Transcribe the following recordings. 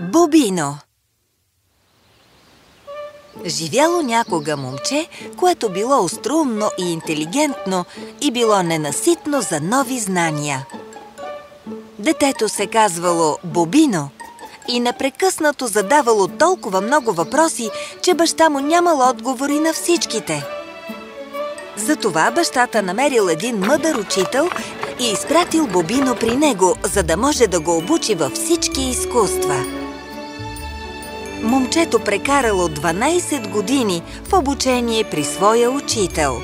Бобино Живяло някога момче, което било острумно и интелигентно и било ненаситно за нови знания. Детето се казвало Бобино и непрекъснато задавало толкова много въпроси, че баща му нямал отговори на всичките. Затова бащата намерил един мъдър учител и изпратил Бобино при него, за да може да го обучи във всички изкуства. Момчето прекарало 12 години в обучение при своя учител.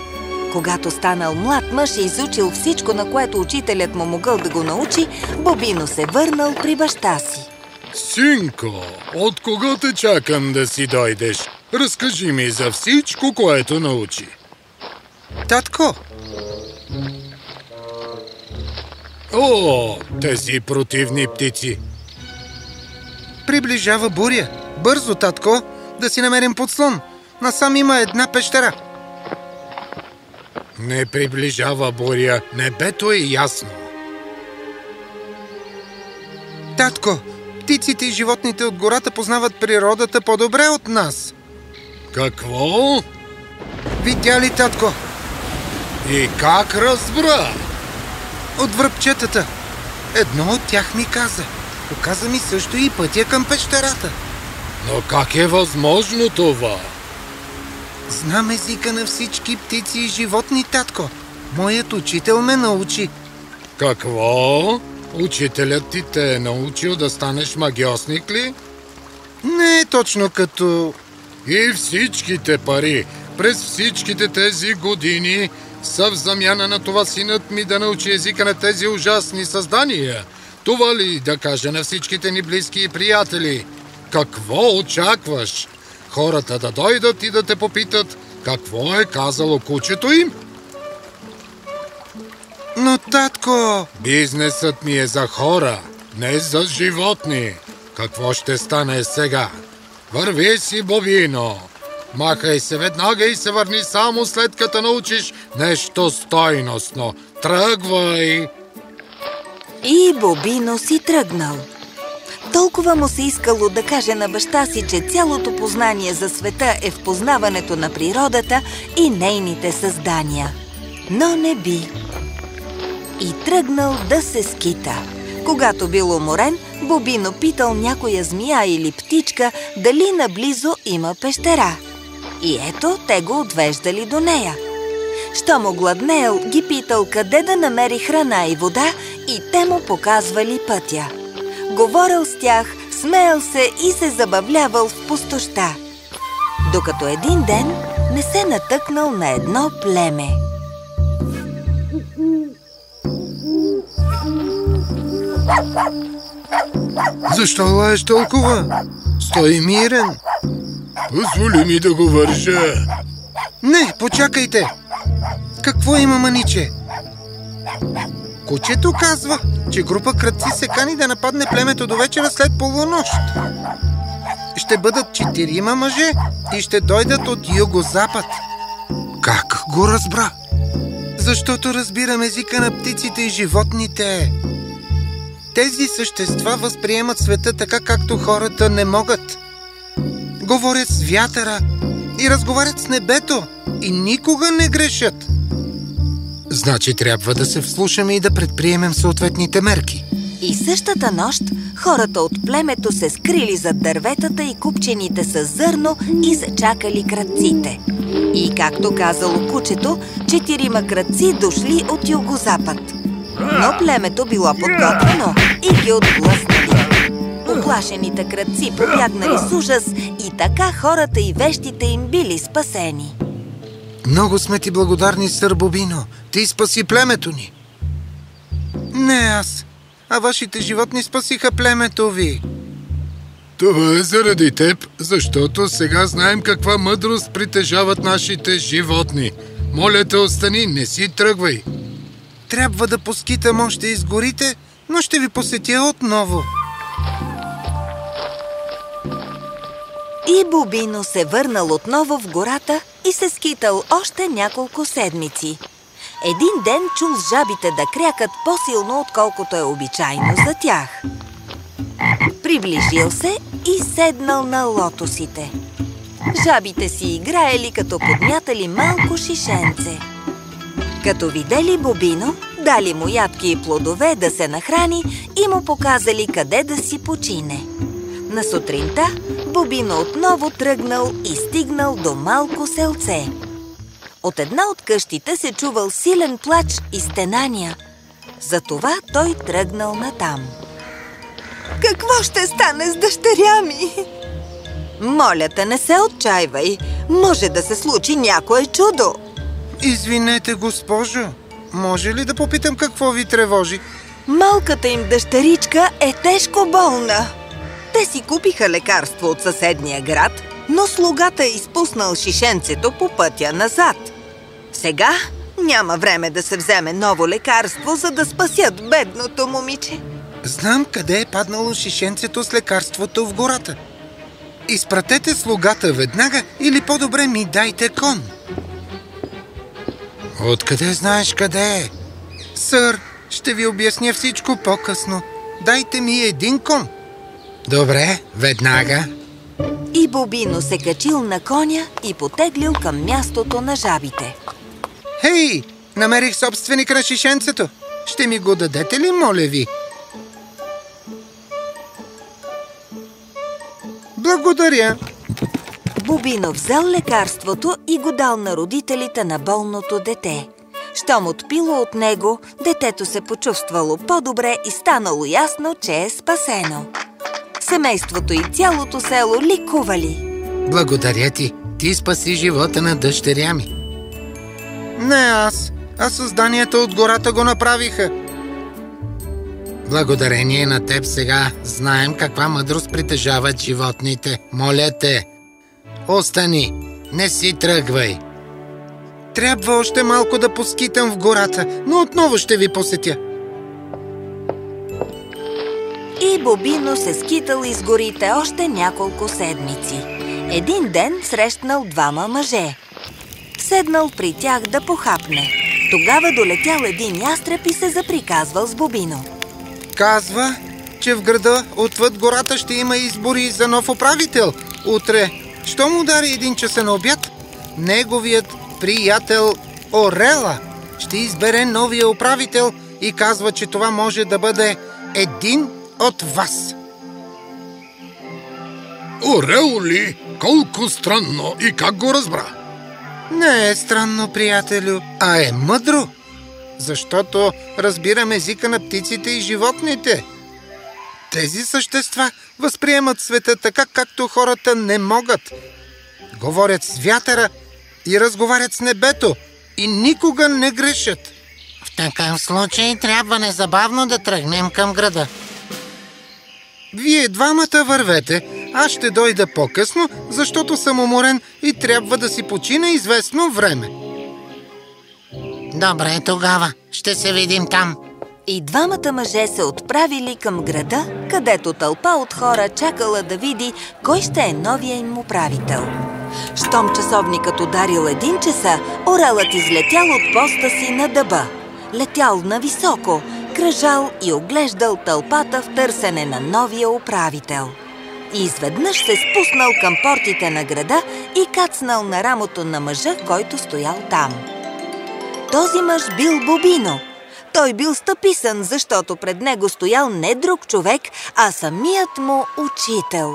Когато станал млад мъж и изучил всичко, на което учителят му могъл да го научи, Бобино се върнал при баща си. Синко, от кого те чакам да си дойдеш? Разкажи ми за всичко, което научи. Татко! О, тези противни птици! Приближава буря. Бързо, татко, да си намерим подслон. Насам има една пещера. Не приближава буря. Небето е ясно. Татко, птиците и животните от гората познават природата по-добре от нас. Какво? Видя ли, татко? И как разбра? От връбчетата. Едно от тях ми каза. Оказа ми също и пътя към пещерата. Но как е възможно това? Знам езика на всички птици и животни, татко. Моят учител ме научи. Какво? Учителят ти те е научил да станеш магиосник ли? Не е точно като... И всичките пари през всичките тези години са в замяна на това синът ми да научи езика на тези ужасни създания. Това ли да каже на всичките ни близки и приятели? Какво очакваш? Хората да дойдат и да те попитат какво е казало кучето им? Но, татко... Бизнесът ми е за хора, не за животни. Какво ще стане сега? Върви си, Бобино! Махай се веднага и се върни само след като научиш нещо стойностно. Тръгвай! И Бобино си тръгнал. Толкова му се искало да каже на баща си, че цялото познание за света е в познаването на природата и нейните създания. Но не би. И тръгнал да се скита. Когато бил уморен, Бобино питал някоя змия или птичка дали наблизо има пещера. И ето, те го отвеждали до нея. Що му гладнеел, ги питал къде да намери храна и вода и те му показвали пътя. Говорил с тях, смеял се и се забавлявал в пустоща. Докато един ден не се натъкнал на едно племе. Защо лаеш толкова? Стой мирен. Позволи ми да го вържа. Не, почакайте. Какво има, маниче? Кучето казва, че група кръци се кани да нападне племето до вечера след полунощ. Ще бъдат четирима мъже и ще дойдат от юго-запад. Как го разбра? Защото разбирам езика на птиците и животните. Тези същества възприемат света така, както хората не могат. Говорят с вятъра и разговарят с небето и никога не грешат. Значи трябва да се вслушаме и да предприемем съответните мерки. И същата нощ хората от племето се скрили зад дърветата и купчените с зърно и зачакали кръците. И както казало кучето, четирима кръци дошли от югозапад. Но племето било подготвено и ги отблъснали. Оплашените кръци побягнали с ужас така хората и вещите им били спасени. Много сме ти благодарни, сър Бобино. Ти спаси племето ни. Не аз, а вашите животни спасиха племето ви. Това е заради теб, защото сега знаем каква мъдрост притежават нашите животни. Моля те, остани, не си тръгвай. Трябва да поскитам още из горите, но ще ви посетя отново. И Бобино се върнал отново в гората и се скитал още няколко седмици. Един ден чул жабите да крякат по-силно, отколкото е обичайно за тях. Приближил се и седнал на лотосите. Жабите си играели, като подмятали малко шишенце. Като видели Бобино, дали му ядки и плодове да се нахрани и му показали къде да си почине. На сутринта Бобино отново тръгнал и стигнал до малко селце. От една от къщите се чувал силен плач и стенания. Затова той тръгнал натам. Какво ще стане с дъщеря ми? Моля те, не се отчаивай. Може да се случи някое чудо. Извинете, госпожо. Може ли да попитам какво ви тревожи? Малката им дъщеричка е тежко болна. Те си купиха лекарство от съседния град, но слугата е изпуснал шишенцето по пътя назад. Сега няма време да се вземе ново лекарство, за да спасят бедното момиче. Знам къде е паднало шишенцето с лекарството в гората. Изпратете слугата веднага или по-добре ми дайте кон. Откъде знаеш къде е? Сър, ще ви обясня всичко по-късно. Дайте ми един кон. Добре, веднага. И Бобино се качил на коня и потеглил към мястото на жабите. Хей, намерих собственика на шишенцето. Ще ми го дадете ли, моля ви? Благодаря. Бобино взел лекарството и го дал на родителите на болното дете. Щом отпило от него, детето се почувствало по-добре и станало ясно, че е спасено. Семейството и цялото село ликували. Благодаря ти. Ти спаси живота на дъщеря ми. Не аз, а създанията от гората го направиха. Благодарение на теб сега знаем каква мъдрост притежават животните. Моля те, остани, не си тръгвай. Трябва още малко да поскитам в гората, но отново ще ви посетя. И Бобино се скитал из горите още няколко седмици. Един ден срещнал двама мъже. Седнал при тях да похапне. Тогава долетял един ястреб и се заприказвал с Бобино. Казва, че в града отвъд гората ще има избори за нов управител. Утре, що му удари един часа на обяд, неговият приятел Орела ще избере новия управител и казва, че това може да бъде един от вас. Орел ли? Колко странно и как го разбра? Не е странно, приятелю, а е мъдро. Защото разбирам езика на птиците и животните. Тези същества възприемат света така, както хората не могат. Говорят с вятъра и разговарят с небето и никога не грешат. В такъв случай трябва незабавно да тръгнем към града. Вие двамата вървете, аз ще дойда по-късно, защото съм уморен и трябва да си почина известно време. Добре, тогава. Ще се видим там. И двамата мъже се отправили към града, където тълпа от хора чакала да види кой ще е новия им управител. Щом часовникът ударил един часа, орелът излетял от поста си на дъба. Летял нависоко, кръжал и оглеждал тълпата в търсене на новия управител. И изведнъж се спуснал към портите на града и кацнал на рамото на мъжа, който стоял там. Този мъж бил Бобино. Той бил стъписан, защото пред него стоял не друг човек, а самият му учител.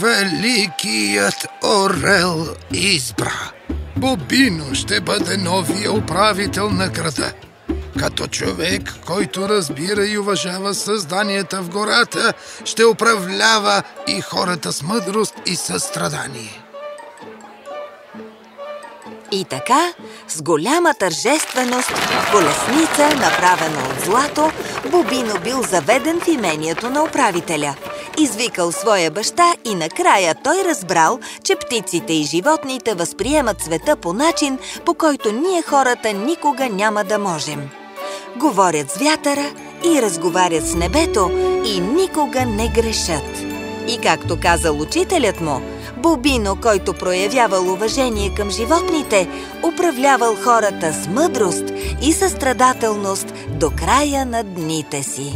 Великият Орел избра. Бобино ще бъде новия управител на града. Като човек, който разбира и уважава създанията в гората, ще управлява и хората с мъдрост и състрадание. И така, с голяма тържественост, колесница, направена от злато, Бобино бил заведен в имението на управителя. Извикал своя баща и накрая той разбрал, че птиците и животните възприемат света по начин, по който ние хората никога няма да можем. Говорят с вятъра и разговарят с небето и никога не грешат. И както казал учителят му, Бобино, който проявявал уважение към животните, управлявал хората с мъдрост и състрадателност до края на дните си.